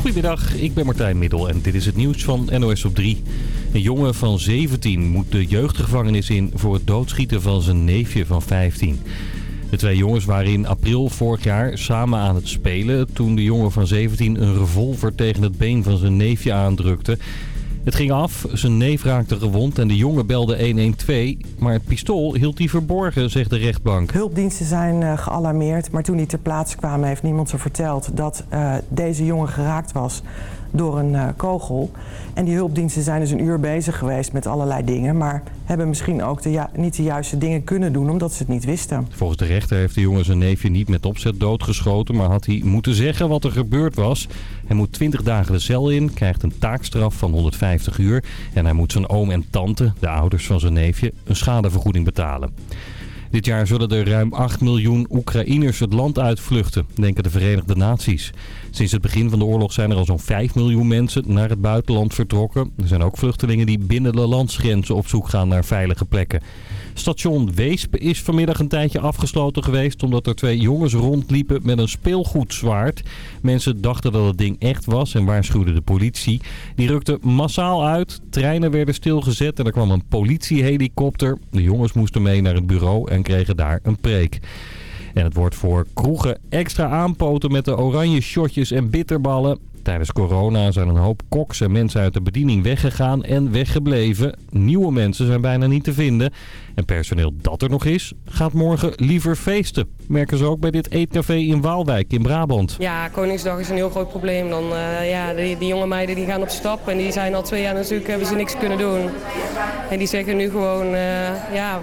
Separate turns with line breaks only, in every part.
Goedemiddag, ik ben Martijn Middel en dit is het nieuws van NOS op 3. Een jongen van 17 moet de jeugdgevangenis in voor het doodschieten van zijn neefje van 15. De twee jongens waren in april vorig jaar samen aan het spelen... toen de jongen van 17 een revolver tegen het been van zijn neefje aandrukte. Het ging af, zijn neef raakte gewond en de jongen belde 112. Maar het pistool hield hij verborgen, zegt de rechtbank.
Hulpdiensten zijn uh, gealarmeerd, maar toen die ter plaatse kwamen... heeft niemand ze verteld dat uh, deze jongen geraakt was door een uh, kogel. En die hulpdiensten zijn dus een uur bezig geweest met allerlei dingen... maar hebben misschien ook de niet de juiste dingen kunnen doen omdat ze het niet wisten.
Volgens de rechter heeft de jongen zijn neefje niet met opzet doodgeschoten... maar had hij moeten zeggen wat er gebeurd was. Hij moet 20 dagen de cel in, krijgt een taakstraf van 150 uur... en hij moet zijn oom en tante, de ouders van zijn neefje, een schadevergoeding betalen. Dit jaar zullen er ruim 8 miljoen Oekraïners het land uitvluchten, denken de Verenigde Naties. Sinds het begin van de oorlog zijn er al zo'n 5 miljoen mensen naar het buitenland vertrokken. Er zijn ook vluchtelingen die binnen de landsgrenzen op zoek gaan naar veilige plekken. Station Weesp is vanmiddag een tijdje afgesloten geweest omdat er twee jongens rondliepen met een speelgoedzwaard. Mensen dachten dat het ding echt was en waarschuwden de politie. Die rukte massaal uit, treinen werden stilgezet en er kwam een politiehelikopter. De jongens moesten mee naar het bureau en kregen daar een preek. En het wordt voor kroegen extra aanpoten met de oranje shotjes en bitterballen. Tijdens corona zijn een hoop koks en mensen uit de bediening weggegaan en weggebleven. Nieuwe mensen zijn bijna niet te vinden. En personeel dat er nog is, gaat morgen liever feesten. Merken ze ook bij dit eetcafé in Waalwijk in Brabant.
Ja, Koningsdag is een heel groot probleem. Dan, uh, ja, die, die, jonge meiden die gaan op stap en die zijn al twee jaar natuurlijk, hebben ze niks kunnen doen. En die zeggen nu gewoon, uh, ja,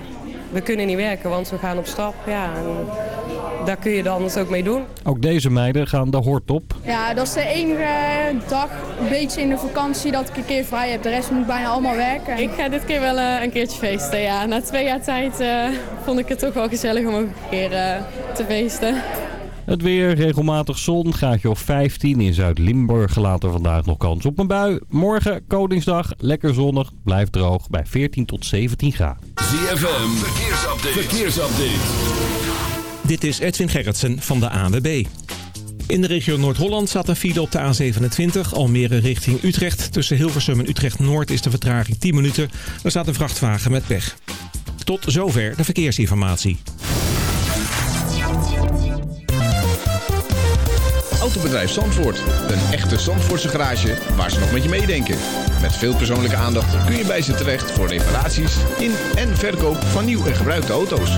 we kunnen niet werken, want we gaan op stap. Ja, en daar kun je dan dus ook mee doen.
Ook deze meiden gaan de hort op.
Ja, dat is de enige dag, een beetje in de vakantie, dat ik een keer vrij heb. De rest moet bijna allemaal werken.
Ik ga dit keer wel uh, een keertje feesten, ja. Na twee jaar tijd uh, vond ik het toch wel gezellig om ook een keer uh, te feesten.
Het weer, regelmatig zon, graadje of 15. In Zuid-Limburg later vandaag nog kans op een bui. Morgen, Koningsdag, lekker zonnig, blijft droog bij 14 tot 17 graden.
ZFM, verkeersupdate. verkeersupdate.
Dit is Edwin Gerritsen van de ANWB. In de regio Noord-Holland staat een file op de A27, Almere richting Utrecht. Tussen Hilversum en Utrecht-Noord is de vertraging 10 minuten. Er staat een vrachtwagen met pech. Tot zover de verkeersinformatie.
Autobedrijf Zandvoort. Een echte Zandvoortse garage waar ze nog met je meedenken. Met veel persoonlijke aandacht kun je bij ze terecht voor reparaties in en verkoop van nieuw en gebruikte auto's.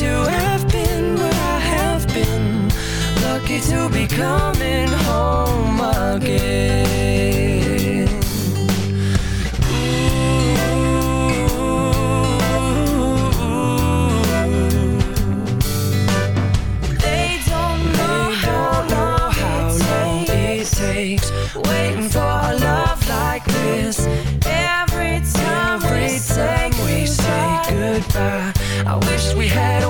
to have been where I have been. Lucky to be coming home again. Ooh.
They don't know,
how, long it takes. Waiting for a love like this
Every time,
we say goodbye I wish we had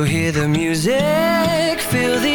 You'll hear the music, feel the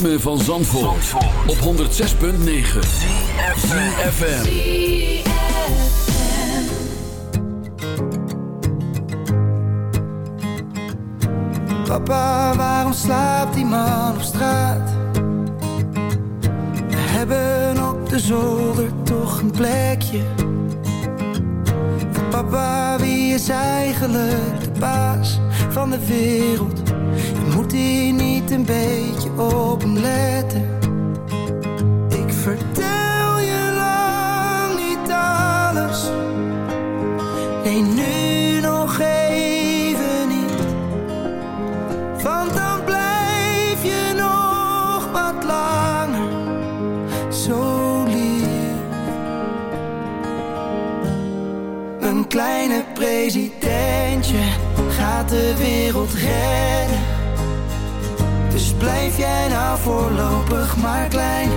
ritme van Zandvoort, op 106.9 ZFM.
Papa, waarom slaapt die man op straat? We hebben op de zolder toch een plekje. Papa, wie is eigenlijk de baas van de wereld? Je moet hier niet een beetje op hem letten. Ik vertel je lang niet alles. Nee, nu nog even niet. Want dan blijf je nog wat langer zo lief. Een kleine presidentje gaat de wereld redden. Blijf jij nou voorlopig maar klein.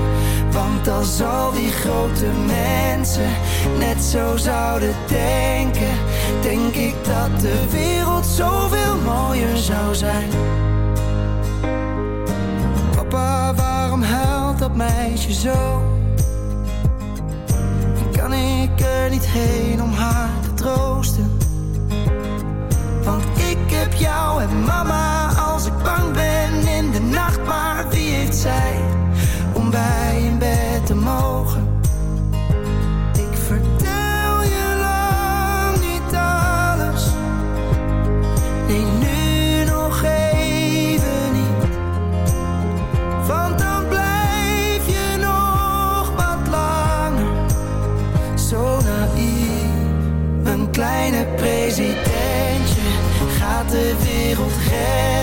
Want als al die grote mensen net zo zouden denken, denk ik dat de wereld zoveel mooier zou zijn. Papa, waarom huilt dat meisje zo? Kan ik er niet heen om haar te troosten? Want ik heb jou en mama als ik bang ben de nacht. Maar wie heeft zij om bij in bed te mogen? Ik vertel je lang niet alles. Nee, nu nog even niet. Want dan blijf je nog wat langer zo naïef. Een kleine presidentje gaat de wereld redden.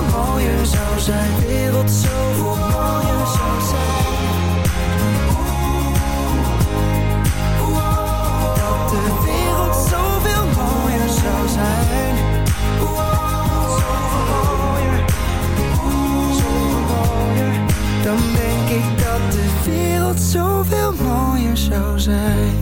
mooier zou zijn. De wereld zoveel mooier zou zijn. Dat de wereld zoveel mooier zou zijn. Zoveel mooier. Zoveel mooier. Dan denk ik dat
de wereld zoveel mooier zou zijn.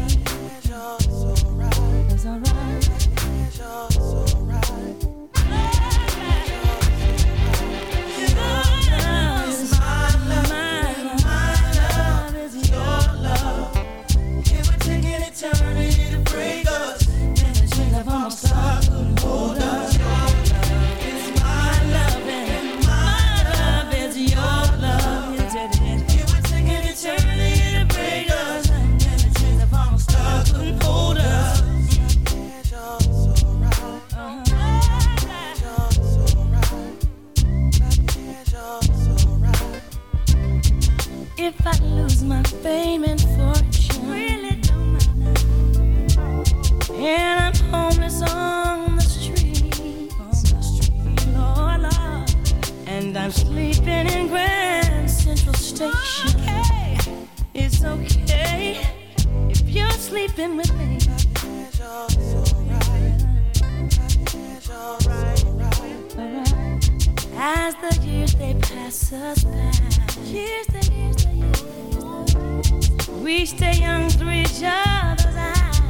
We stay young through each other's eyes,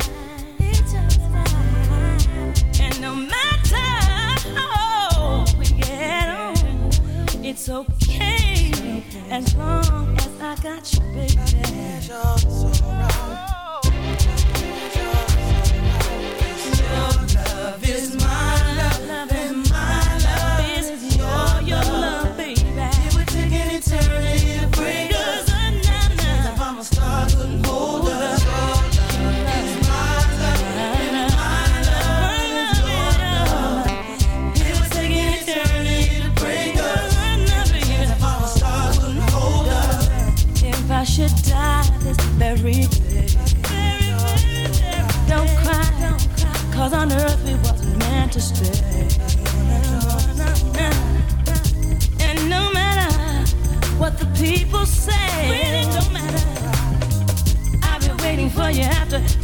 and no matter how we get on, it's okay as long as I got you, baby.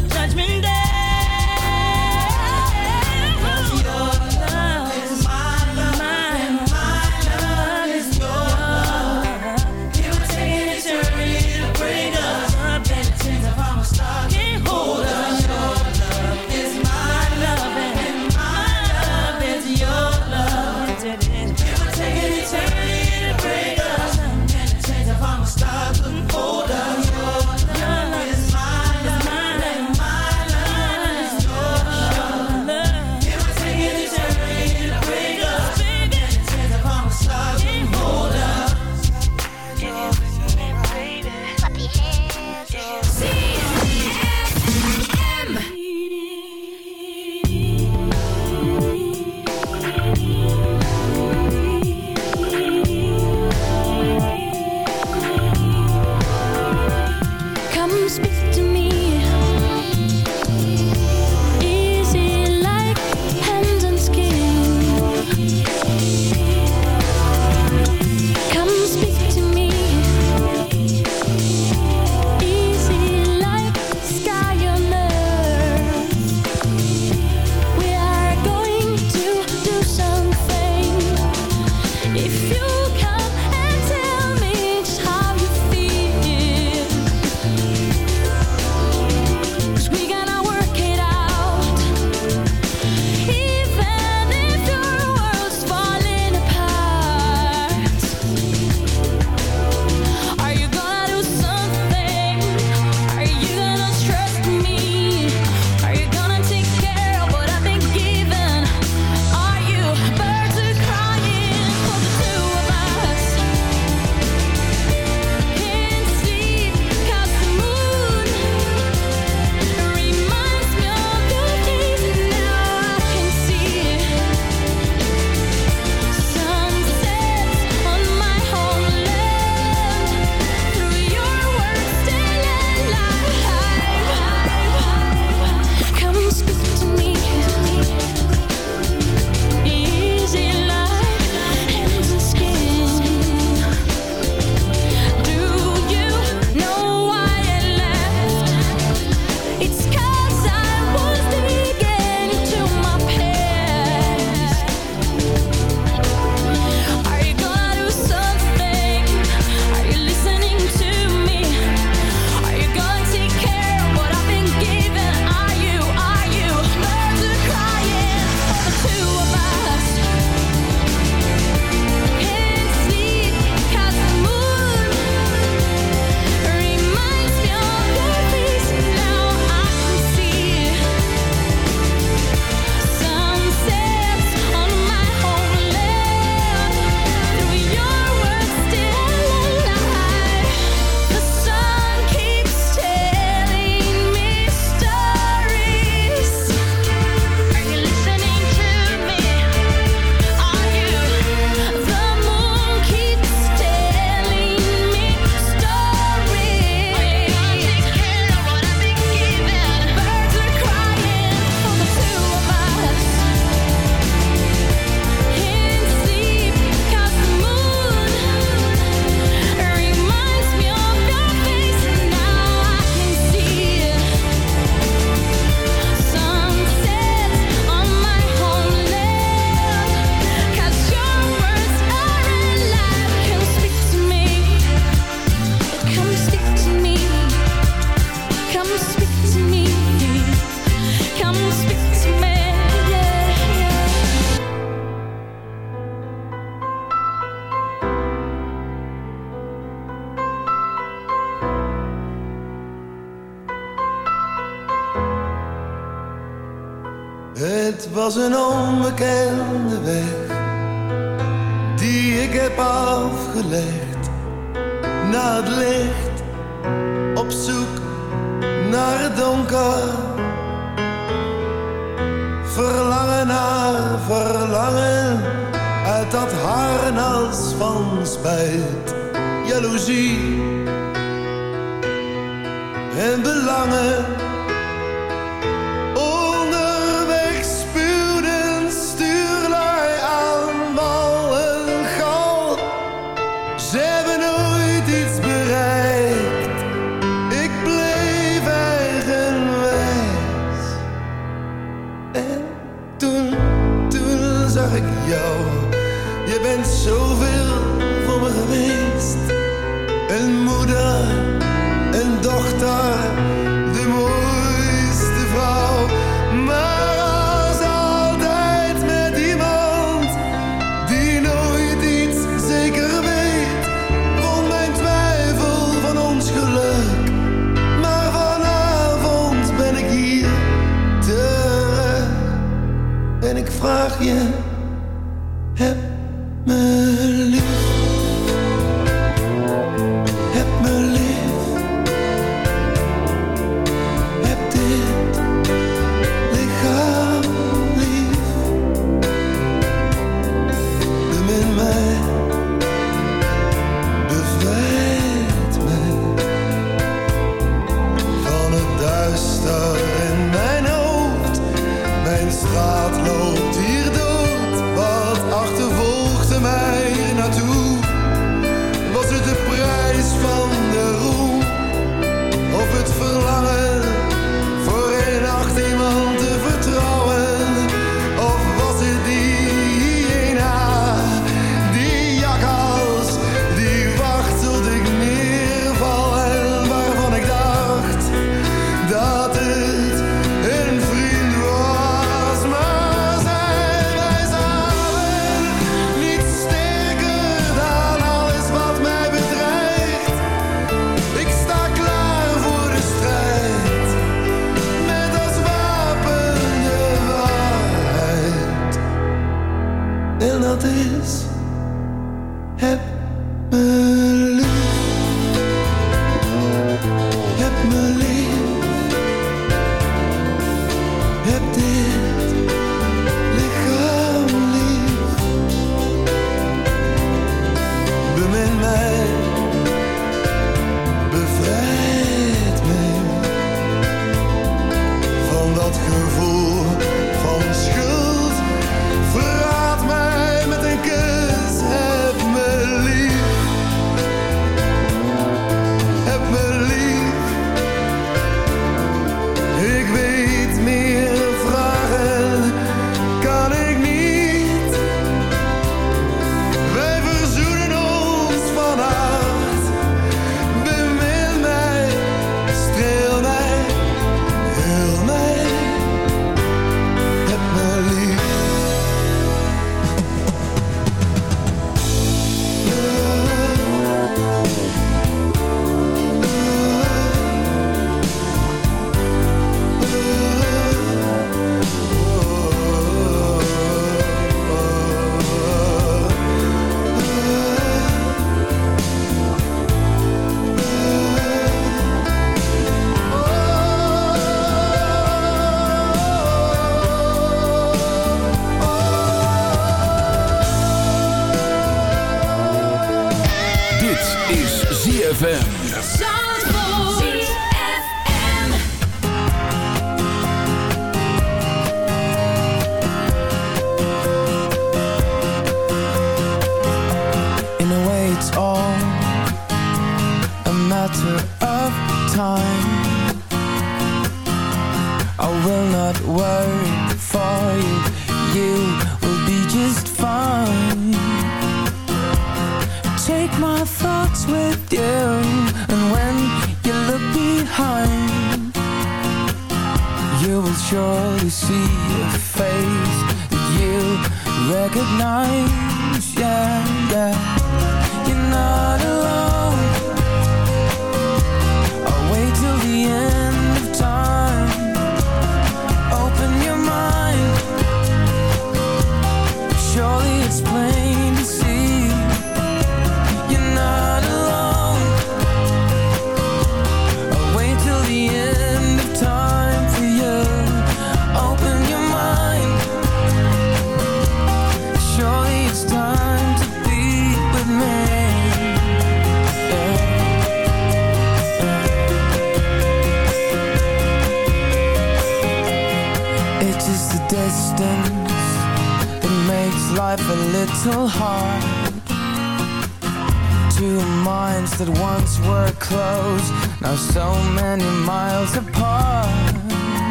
The judgment
uit dat harnas van spijt, jaloezie en belangen.